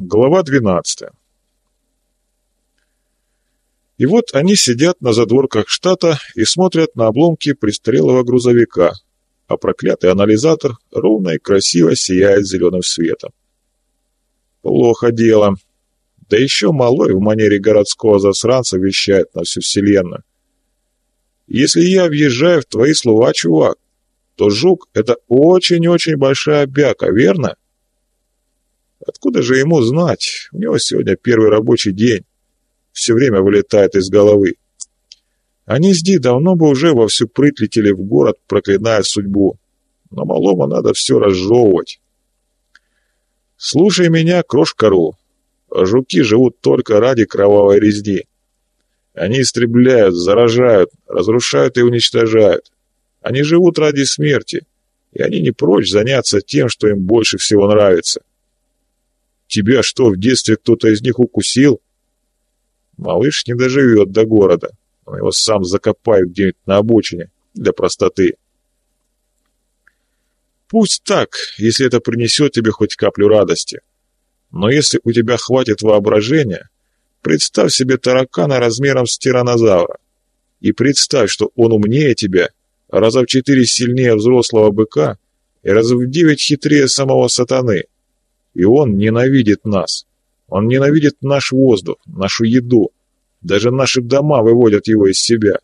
Глава 12 И вот они сидят на задворках штата и смотрят на обломки престарелого грузовика, а проклятый анализатор ровно и красиво сияет зеленым светом. Плохо дело. Да еще малой в манере городского засранца вещает на всю вселенную. Если я въезжаю в твои слова, чувак, то жук — это очень-очень большая бяка, верно? — Откуда же ему знать? У него сегодня первый рабочий день. Все время вылетает из головы. Они с Ди давно бы уже во всю прыть летели в город, проклиная судьбу. Но малому надо все разжевывать. Слушай меня, крошка-ру. Жуки живут только ради кровавой резни. Они истребляют, заражают, разрушают и уничтожают. Они живут ради смерти, и они не прочь заняться тем, что им больше всего нравится. Тебя что, в детстве кто-то из них укусил? Малыш не доживет до города. Он его сам закопает где-нибудь на обочине для простоты. Пусть так, если это принесет тебе хоть каплю радости. Но если у тебя хватит воображения, представь себе таракана размером с тиранозавра. И представь, что он умнее тебя, раза в четыре сильнее взрослого быка и раза в девять хитрее самого сатаны – и он ненавидит нас. Он ненавидит наш воздух, нашу еду. Даже наши дома выводят его из себя.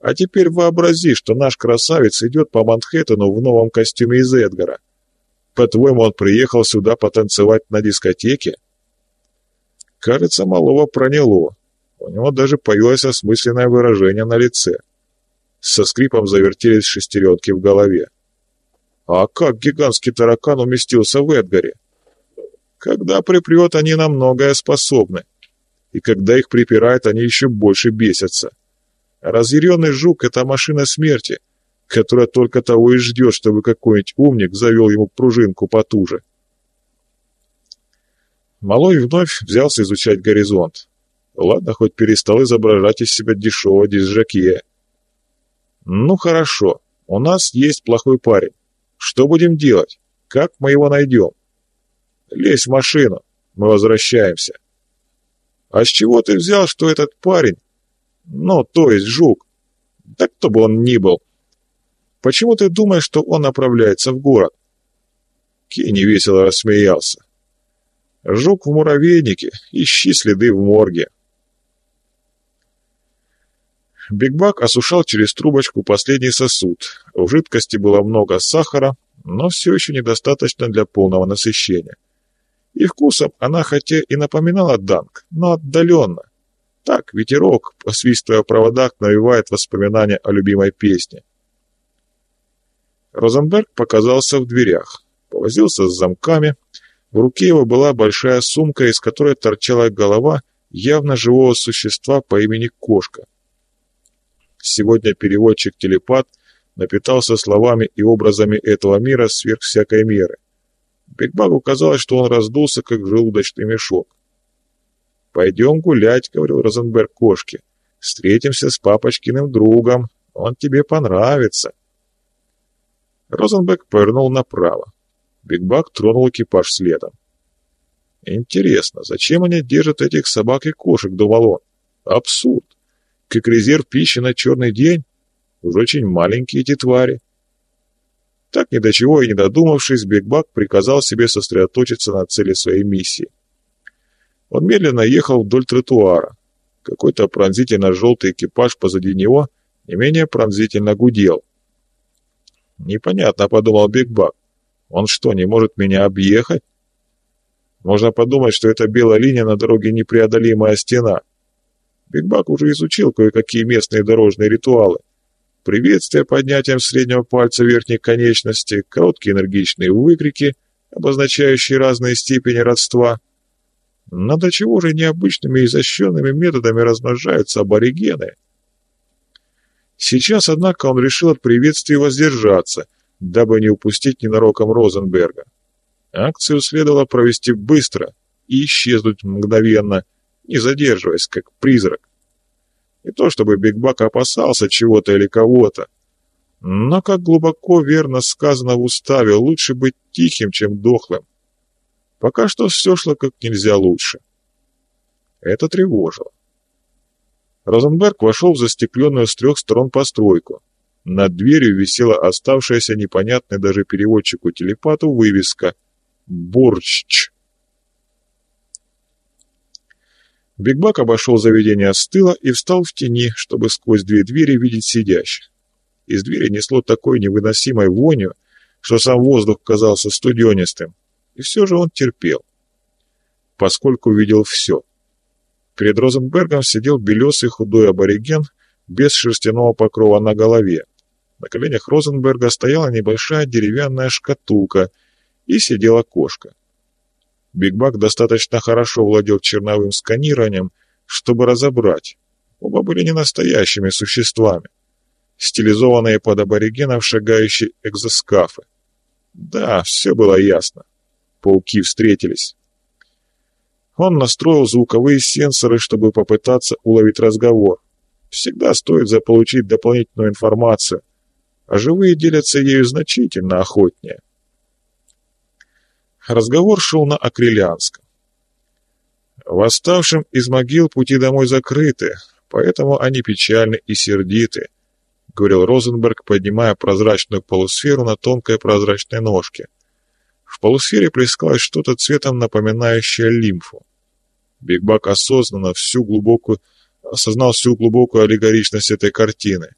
А теперь вообрази, что наш красавец идет по Манхэттену в новом костюме из Эдгара. По-твоему, он приехал сюда потанцевать на дискотеке? Кажется, малого проняло. У него даже появилось осмысленное выражение на лице. Со скрипом завертелись шестеренки в голове. А как гигантский таракан уместился в Эдгаре? Когда припрет, они на многое способны. И когда их припирают, они еще больше бесятся. Разъяренный жук — это машина смерти, которая только того и ждет, чтобы какой-нибудь умник завел ему пружинку потуже. Малой вновь взялся изучать горизонт. Ладно, хоть перестал изображать из себя дешевого дизжакея. Ну хорошо, у нас есть плохой парень. Что будем делать? Как мы его найдем? Лезь в машину, мы возвращаемся. А с чего ты взял, что этот парень, ну, то есть жук, да кто бы он ни был, почему ты думаешь, что он направляется в город? Кенни весело рассмеялся. Жук в муравейнике, ищи следы в морге. Бигбак осушал через трубочку последний сосуд. В жидкости было много сахара, но все еще недостаточно для полного насыщения. И вкусом она хотя и напоминала данк, но отдаленно. Так ветерок, посвистывая в проводах, навевает воспоминания о любимой песне. Розенберг показался в дверях, повозился с замками. В руке его была большая сумка, из которой торчала голова явно живого существа по имени Кошка. Сегодня переводчик-телепат напитался словами и образами этого мира сверх всякой меры – Бигбагу казалось, что он раздулся, как желудочный мешок. «Пойдем гулять», — говорил Розенберг кошке. «Встретимся с папочкиным другом. Он тебе понравится». Розенберг повернул направо. Бигбаг тронул экипаж следом. «Интересно, зачем они держат этих собак и кошек, думал он? Абсурд! Как резерв пищи на черный день? Уж очень маленькие эти твари». Так ни до чего и не додумавшись, Бигбак приказал себе сосредоточиться на цели своей миссии. Он медленно ехал вдоль тротуара. Какой-то пронзительно желтый экипаж позади него не менее пронзительно гудел. «Непонятно», — подумал Бигбак. «Он что, не может меня объехать?» Можно подумать, что эта белая линия на дороге непреодолимая стена. Бигбак уже изучил кое-какие местные дорожные ритуалы. Приветствие поднятием среднего пальца верхней конечности, короткие энергичные выкрики, обозначающие разные степени родства. Но до чего же необычными и изощренными методами размножаются аборигены? Сейчас, однако, он решил от приветствия воздержаться, дабы не упустить ненароком Розенберга. Акцию следовало провести быстро и исчезнуть мгновенно, не задерживаясь, как призрак. Не то чтобы Бигбак опасался чего-то или кого-то, но, как глубоко верно сказано в уставе, лучше быть тихим, чем дохлым. Пока что все шло как нельзя лучше. Это тревожило. Розенберг вошел в застекленную с трех сторон постройку. Над дверью висела оставшаяся непонятной даже переводчику-телепату вывеска «Борщ». Бигбак обошел заведение с тыла и встал в тени, чтобы сквозь две двери видеть сидящих. Из двери несло такой невыносимой вонью, что сам воздух казался студенистым, и все же он терпел, поскольку видел все. Перед Розенбергом сидел белесый худой абориген без шерстяного покрова на голове. На коленях Розенберга стояла небольшая деревянная шкатулка и сидела кошка. Бигбак достаточно хорошо владел черновым сканированием, чтобы разобрать. Оба были не настоящими существами. Стилизованные под аборигенов шагающие экзоскафы. Да, все было ясно. Пауки встретились. Он настроил звуковые сенсоры, чтобы попытаться уловить разговор. Всегда стоит заполучить дополнительную информацию, а живые делятся ею значительно охотнее. Разговор шел на акрилианском. Восставшим из могил пути домой закрыты, поэтому они печальны и сердиты, говорил Розенберг, поднимая прозрачную полусферу на тонкой прозрачной ножке. В полусфере плескалось что-то цветом напоминающее лимфу. Бигбак осознанно всю глубокую, осознал всю глубокую аллегоричность этой картины.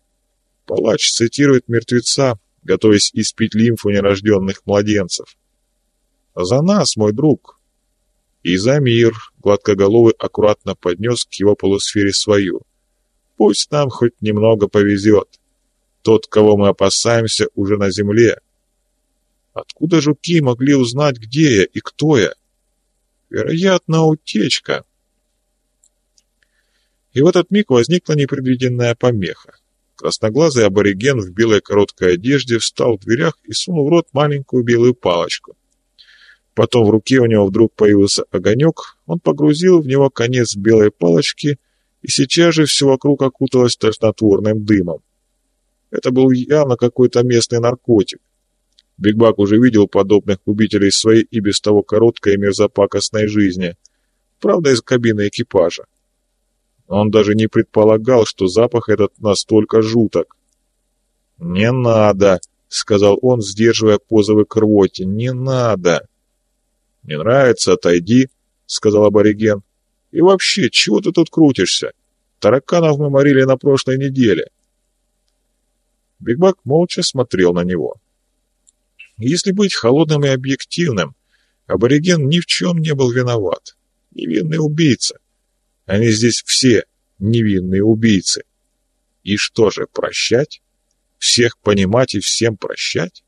Палач цитирует мертвеца, готовясь испить лимфу нерожденных младенцев. «За нас, мой друг!» И за мир гладкоголовый аккуратно поднес к его полусфере свою. «Пусть нам хоть немного повезет. Тот, кого мы опасаемся, уже на земле. Откуда жуки могли узнать, где я и кто я? Вероятно, утечка». И в этот миг возникла непредвиденная помеха. Красноглазый абориген в белой короткой одежде встал в дверях и сунул в рот маленькую белую палочку. Потом в руке у него вдруг появился огонек, он погрузил в него конец белой палочки, и сейчас же все вокруг окуталось тошнотворным дымом. Это был явно какой-то местный наркотик. Бигбак уже видел подобных любителей своей и без того короткой и мерзопакостной жизни, правда из кабины экипажа. Он даже не предполагал, что запах этот настолько жуток. «Не надо», — сказал он, сдерживая позовы к рвоте, — «не надо». «Не нравится, отойди», — сказал абориген. «И вообще, чего ты тут крутишься? Тараканов мы морили на прошлой неделе». Бигбак молча смотрел на него. Если быть холодным и объективным, абориген ни в чем не был виноват. Невинный убийца. Они здесь все невинные убийцы. И что же, прощать? Всех понимать и всем прощать?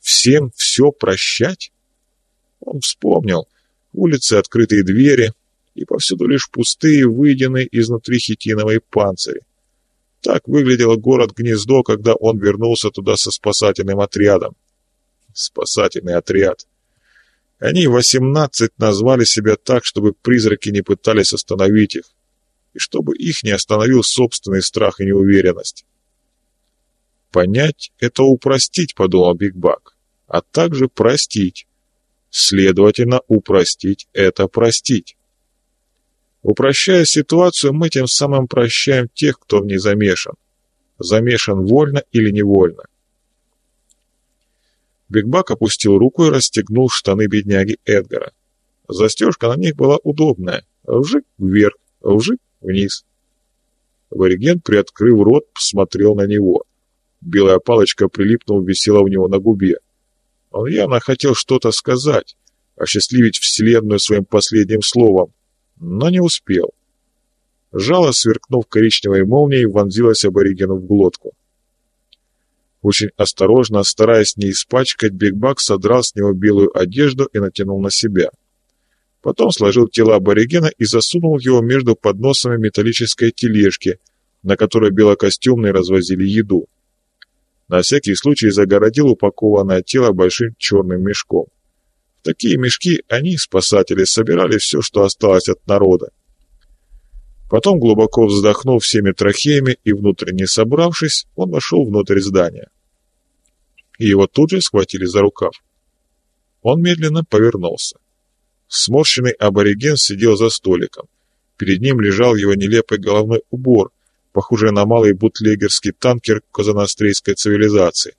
Всем все прощать? Он вспомнил. Улицы, открытые двери, и повсюду лишь пустые, выеденные изнутри хитиновые панцири. Так выглядело город-гнездо, когда он вернулся туда со спасательным отрядом. Спасательный отряд. Они, восемнадцать, назвали себя так, чтобы призраки не пытались остановить их, и чтобы их не остановил собственный страх и неуверенность. «Понять — это упростить», — подумал Биг Бак, — «а также простить». Следовательно, упростить – это простить. Упрощая ситуацию, мы тем самым прощаем тех, кто в ней замешан. Замешан вольно или невольно. Бигбак опустил руку и расстегнул штаны бедняги Эдгара. Застежка на них была удобная. Вжик вверх, вжик вниз. Абориген, приоткрыв рот, посмотрел на него. Белая палочка, прилипнув, висела у него на губе. Он явно хотел что-то сказать, осчастливить Вселенную своим последним словом, но не успел. Жало, сверкнув коричневой молнией, вонзилось аборигену в глотку. Очень осторожно, стараясь не испачкать, Бигбак содрал с него белую одежду и натянул на себя. Потом сложил тело аборигена и засунул его между подносами металлической тележки, на которой белокостюмные развозили еду. На всякий случай загородил упакованное тело большим черным мешком. В такие мешки они, спасатели, собирали все, что осталось от народа. Потом, глубоко вздохнув всеми трахеями и внутренне собравшись, он вошел внутрь здания. И его тут же схватили за рукав. Он медленно повернулся. Сморщенный абориген сидел за столиком. Перед ним лежал его нелепый головной убор, похожий на малый бутлегерский танкер казанострейской цивилизации.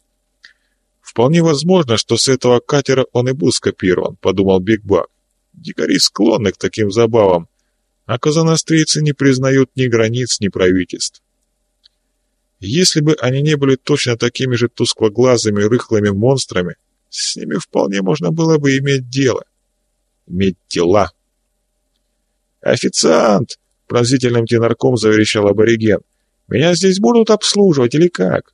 «Вполне возможно, что с этого катера он и был скопирован», — подумал Биг Бак. «Дикари склонны к таким забавам, а казанострейцы не признают ни границ, ни правительств. Если бы они не были точно такими же тусклоглазыми рыхлыми монстрами, с ними вполне можно было бы иметь дело. Иметь дела. «Официант!» — пронзительным тенарком заверещал абориген. «Меня здесь будут обслуживать или как?»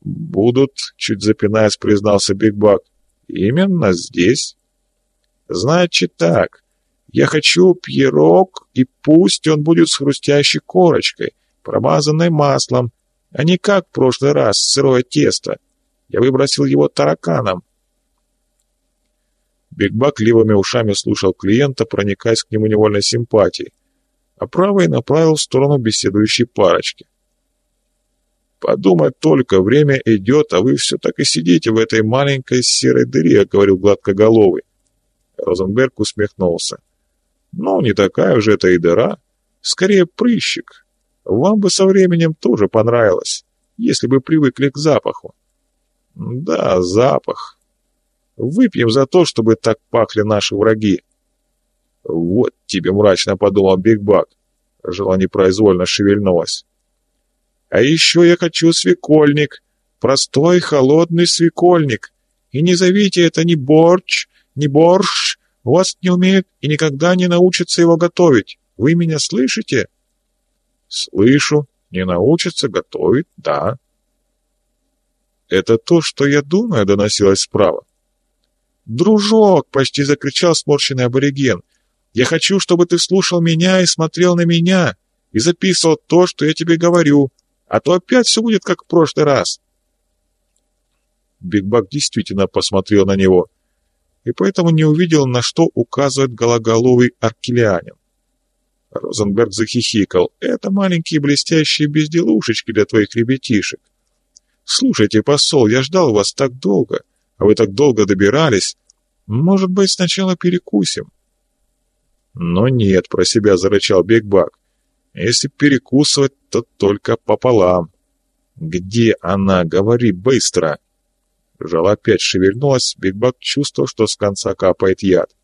«Будут», — чуть запинаясь, признался Биг Бак. «Именно здесь». «Значит так. Я хочу пирог, и пусть он будет с хрустящей корочкой, промазанной маслом, а не как в прошлый раз сырое тесто. Я выбросил его тараканом. Бигбак левыми ушами слушал клиента, проникаясь к нему невольной симпатией, а правой направил в сторону беседующей парочки. «Подумать только, время идет, а вы все так и сидите в этой маленькой серой дыре», — говорил гладкоголовый. Розенберг усмехнулся. «Ну, не такая уже это и дыра. Скорее, прыщик. Вам бы со временем тоже понравилось, если бы привыкли к запаху. Да, запах. Выпьем за то, чтобы так пахли наши враги. Вот тебе мрачно подумал Биг Бак. Жила непроизвольно шевельнулась. А еще я хочу свекольник. Простой, холодный свекольник. И не зовите это ни борщ, ни борщ. Вас не умеют и никогда не научатся его готовить. Вы меня слышите?» Слышу, не научится готовить, да. Это то, что я думаю, доносилось справа. «Дружок!» — почти закричал сморщенный абориген. «Я хочу, чтобы ты слушал меня и смотрел на меня, и записывал то, что я тебе говорю, а то опять все будет как в прошлый раз». Бигбак действительно посмотрел на него, и поэтому не увидел, на что указывает гологоловый аркелианин. Розенберг захихикал. «Это маленькие блестящие безделушечки для твоих ребятишек. Слушайте, посол, я ждал вас так долго, а вы так долго добирались. Может быть, сначала перекусим?» «Но нет», — про себя зарычал Бигбак. «Если перекусывать, то только пополам». «Где она? Говори быстро!» Жало опять шевельнулась, Бигбак чувствовал, что с конца капает яд.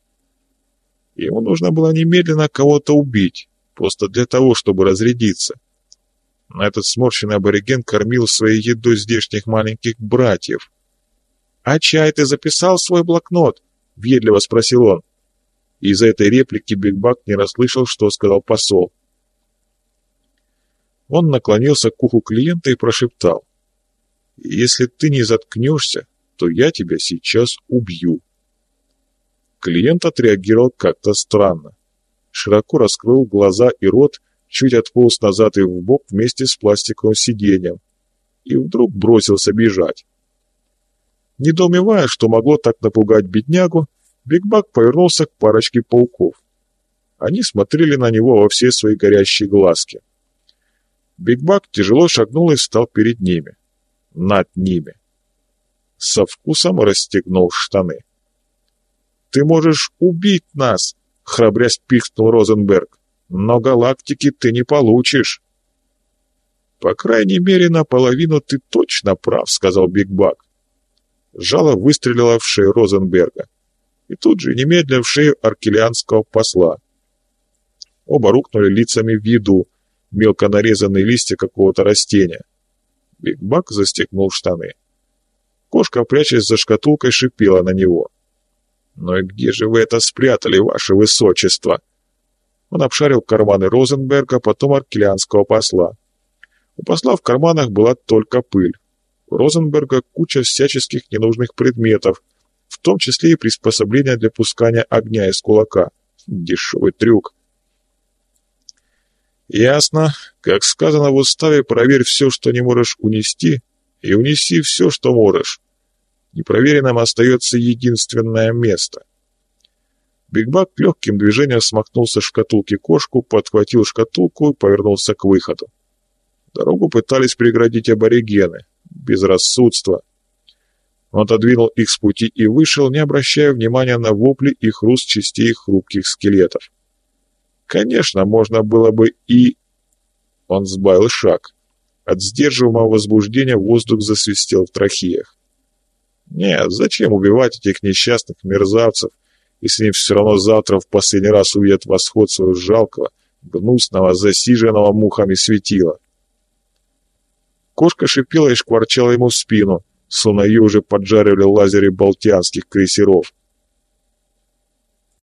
Ему нужно было немедленно кого-то убить, просто для того, чтобы разрядиться. Но этот сморщенный абориген кормил своей едой здешних маленьких братьев. «А чай ты записал в свой блокнот?» — въедливо спросил он. Из-за этой реплики Бигбак не расслышал, что сказал посол. Он наклонился к уху клиента и прошептал. «Если ты не заткнешься, то я тебя сейчас убью». Клиент отреагировал как-то странно. Широко раскрыл глаза и рот, чуть отполз назад и вбок вместе с пластиковым сиденьем. И вдруг бросился бежать. Недоумевая, что могло так напугать беднягу, Бигбак повернулся к парочке пауков. Они смотрели на него во все свои горящие глазки. Бигбак тяжело шагнул и встал перед ними. Над ними. Со вкусом расстегнул штаны. Ты можешь убить нас!» — храбрясь пихнул Розенберг. «Но галактики ты не получишь!» «По крайней мере, наполовину ты точно прав», — сказал Биг Бак. Жало выстрелило в шею Розенберга. И тут же немедленно в шею аркелианского посла. Оба рухнули лицами в еду, мелко нарезанные листья какого-то растения. Биг Бак застегнул штаны. Кошка, прячась за шкатулкой, шипела на него. «Но и где же вы это спрятали, ваше высочество?» Он обшарил карманы Розенберга, потом аркелианского посла. У посла в карманах была только пыль. У Розенберга куча всяческих ненужных предметов, в том числе и приспособления для пускания огня из кулака. Дешевый трюк. «Ясно. Как сказано в уставе, проверь все, что не можешь унести, и унеси все, что можешь. Непроверенным остается единственное место. Бигбак легким движением смахнул со шкатулки кошку, подхватил шкатулку и повернулся к выходу. Дорогу пытались преградить аборигены. Безрассудство. Он отодвинул их с пути и вышел, не обращая внимания на вопли и хруст частей хрупких скелетов. Конечно, можно было бы и... Он сбавил шаг. От сдерживаемого возбуждения воздух засвистел в трахеях. Нет, зачем убивать этих несчастных мерзавцев, если они все равно завтра в последний раз увидят восход своего жалкого, гнусного, засиженного мухами светила? Кошка шипела и шкварчала ему в спину, ее уже поджаривали лазеры балтианских крейсеров.